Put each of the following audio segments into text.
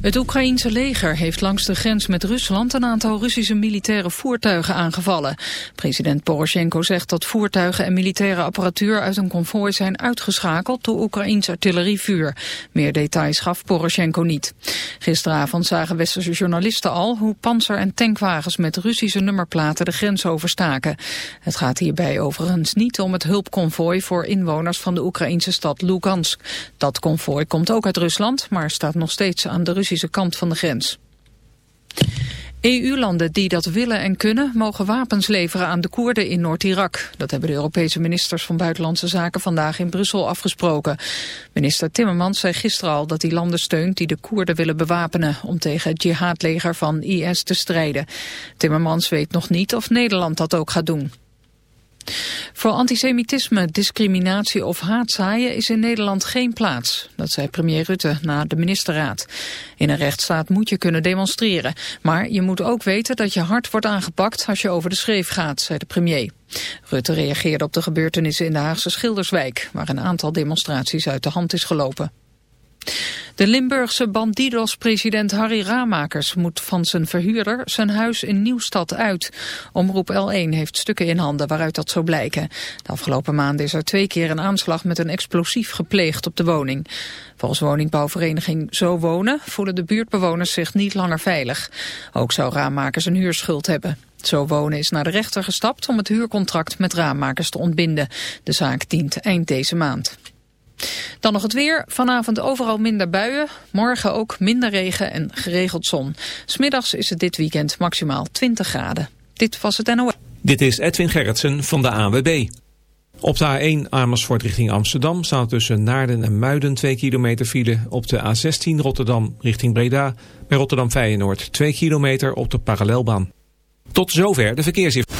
Het Oekraïense leger heeft langs de grens met Rusland een aantal Russische militaire voertuigen aangevallen. President Poroshenko zegt dat voertuigen en militaire apparatuur uit een konvooi zijn uitgeschakeld door Oekraïns artillerievuur. Meer details gaf Poroshenko niet. Gisteravond zagen westerse journalisten al hoe panzer- en tankwagens met Russische nummerplaten de grens overstaken. Het gaat hierbij overigens niet om het hulpconvooi voor inwoners van de Oekraïnse stad Lugansk. Dat konvooi komt ook uit Rusland, maar staat nog steeds aan de Russische kant van de grens. EU-landen die dat willen en kunnen mogen wapens leveren aan de Koerden in Noord-Irak. Dat hebben de Europese ministers van Buitenlandse Zaken vandaag in Brussel afgesproken. Minister Timmermans zei gisteren al dat hij landen steunt die de Koerden willen bewapenen om tegen het jihadleger van IS te strijden. Timmermans weet nog niet of Nederland dat ook gaat doen. Voor antisemitisme, discriminatie of haatzaaien is in Nederland geen plaats. Dat zei premier Rutte na de ministerraad. In een rechtsstaat moet je kunnen demonstreren. Maar je moet ook weten dat je hard wordt aangepakt als je over de schreef gaat, zei de premier. Rutte reageerde op de gebeurtenissen in de Haagse Schilderswijk... waar een aantal demonstraties uit de hand is gelopen. De Limburgse Bandidos-president Harry Ramakers moet van zijn verhuurder zijn huis in Nieuwstad uit. Omroep L1 heeft stukken in handen waaruit dat zou blijken. De afgelopen maanden is er twee keer een aanslag met een explosief gepleegd op de woning. Volgens woningbouwvereniging Zo Wonen voelen de buurtbewoners zich niet langer veilig. Ook zou Ramakers een huurschuld hebben. Zo Wonen is naar de rechter gestapt om het huurcontract met Ramakers te ontbinden. De zaak dient eind deze maand. Dan nog het weer. Vanavond overal minder buien. Morgen ook minder regen en geregeld zon. Smiddags is het dit weekend maximaal 20 graden. Dit was het NOS. Dit is Edwin Gerritsen van de AWB. Op de A1 Amersfoort richting Amsterdam staan tussen Naarden en Muiden 2 kilometer file. Op de A16 Rotterdam richting Breda. Bij Rotterdam Feyenoord 2 kilometer op de parallelbaan. Tot zover de verkeersinformatie.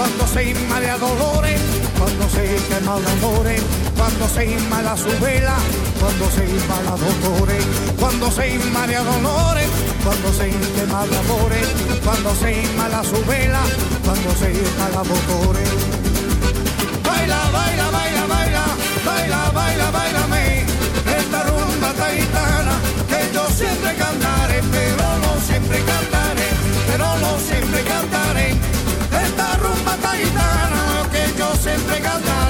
Cuando se inmala dolores, cuando se quema de amores, cuando se inmala su vela, cuando se inmala dolores, cuando se inmala dolores, cuando se quema de amores, cuando se inmala su vela, cuando se inmala dolores. Baila, baila, baila, baila, baila, baila, bailame, esta rumba taitana que yo siempre cantaré, pero no siempre cantaré, pero no siempre cantaré. sempre cantar.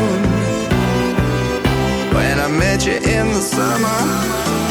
You in the summer.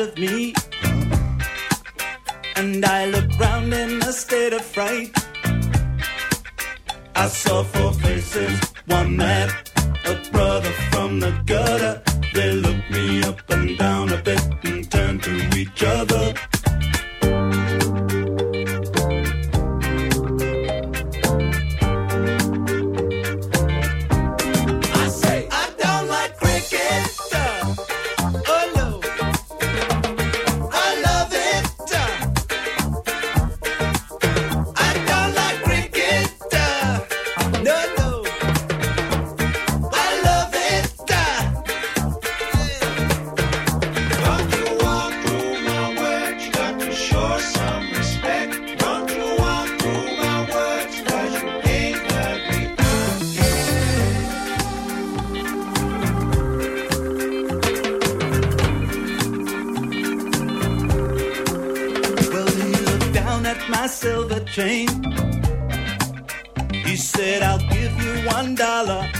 of me. And I look round in a state of fright. I saw four faces, one man, a brother from the gutter dollar.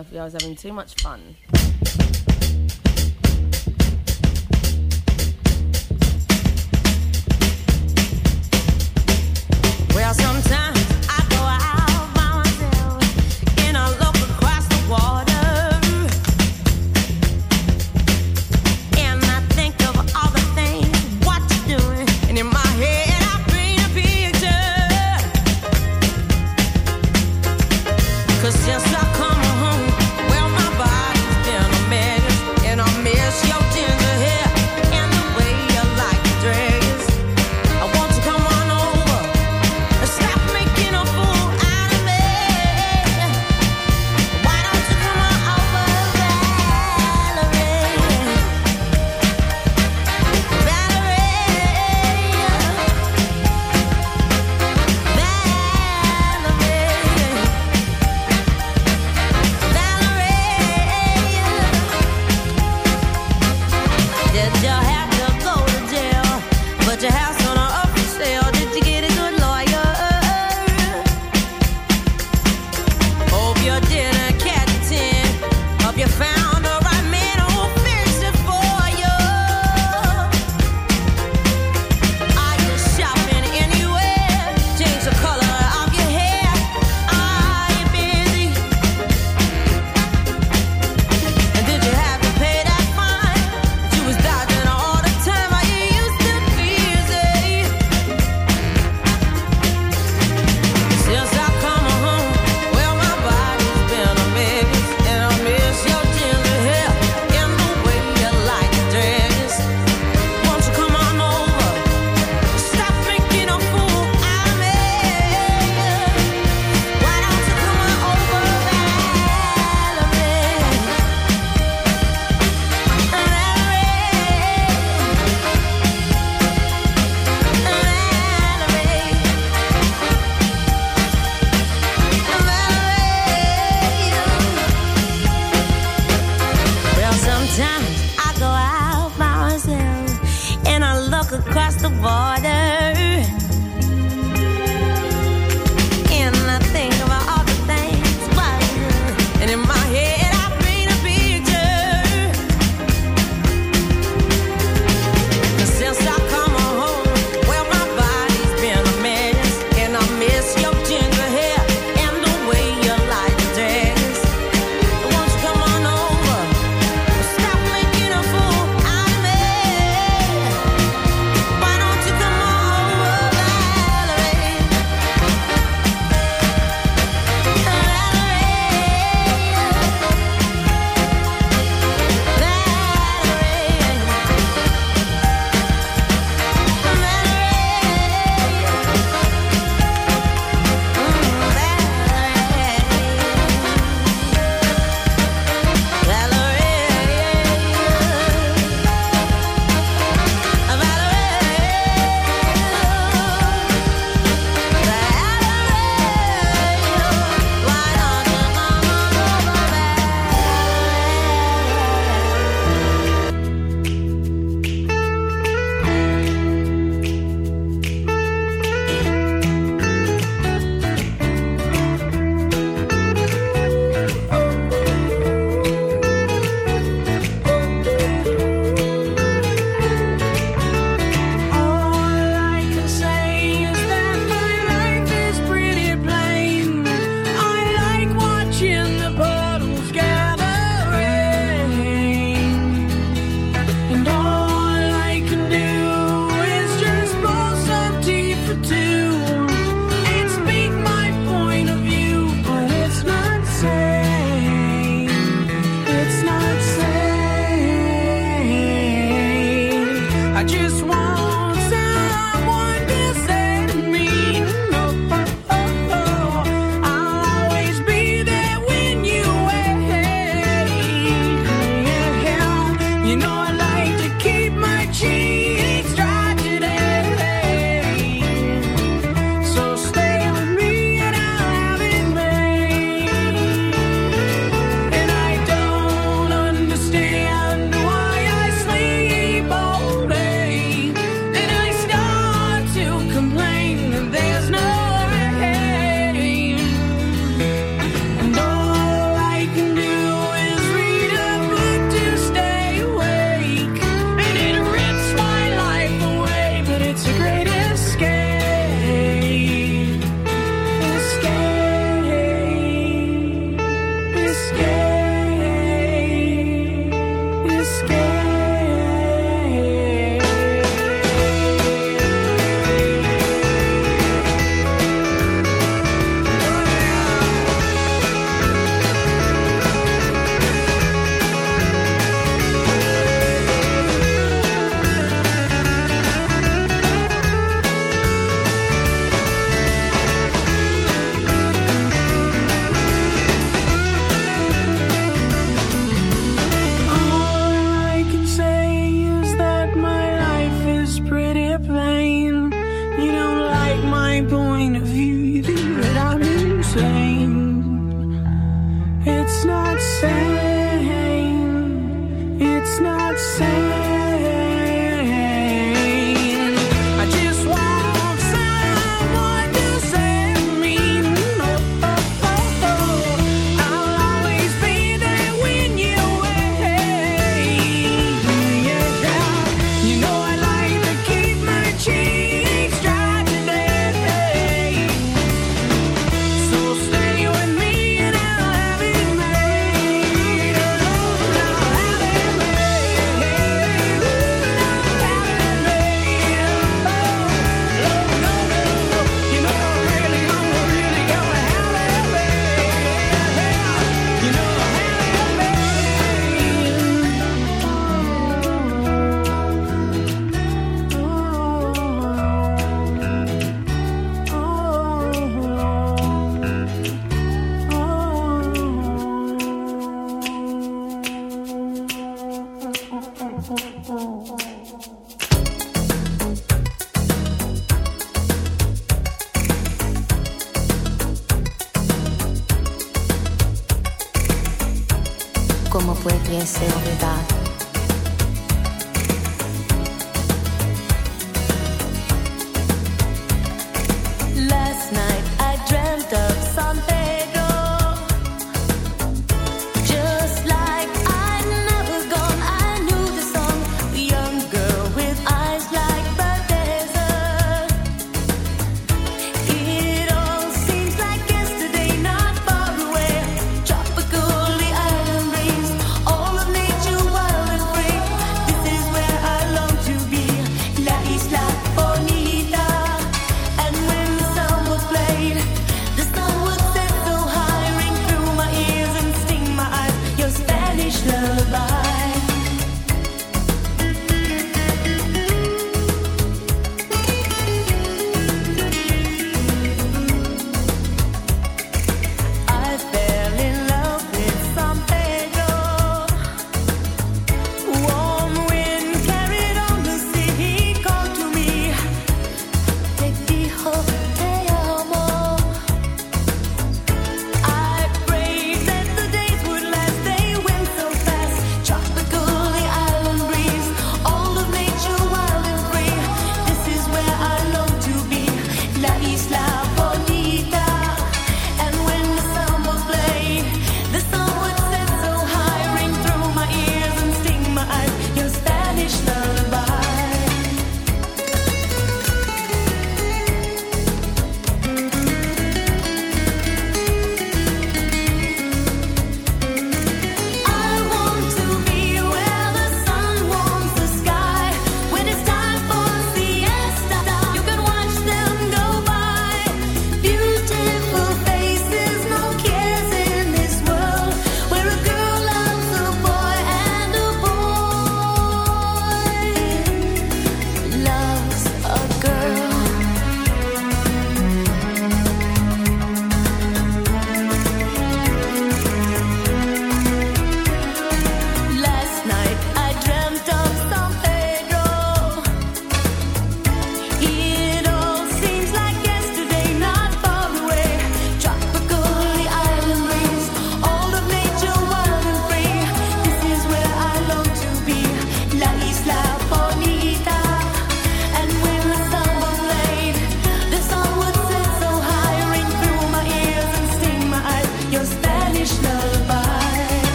if I was having too much fun.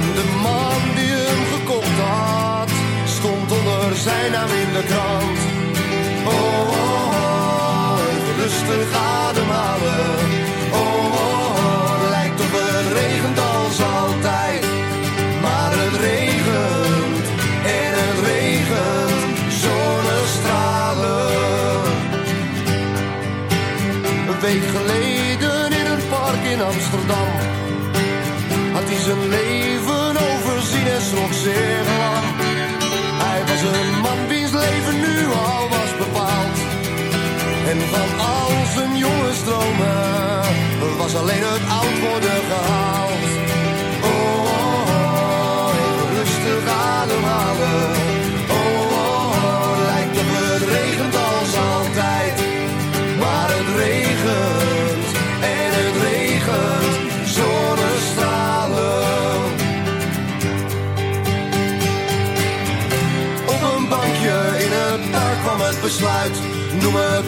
and the more stromen was alleen het oud worden gehaald. Oh, oh, oh, rustig ademhalen. Oh, oh, oh, lijkt of het regent als altijd. Maar het regent en het regent zonnestralen. Op een bankje in het park kwam het besluit. Noem het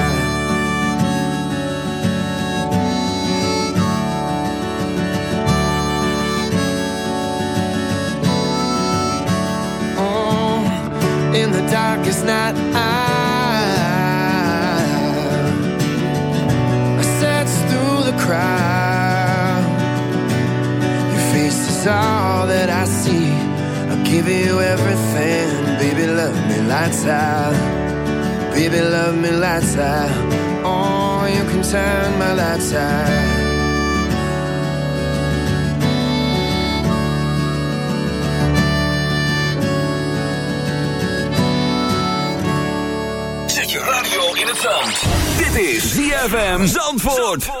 Darkest night, I, I search through the crowd. Your face is all that I see. I'll give you everything, baby. Love me lights out, baby. Love me lights out. Oh, you can turn my lights out. Is ZFM Zandvoort.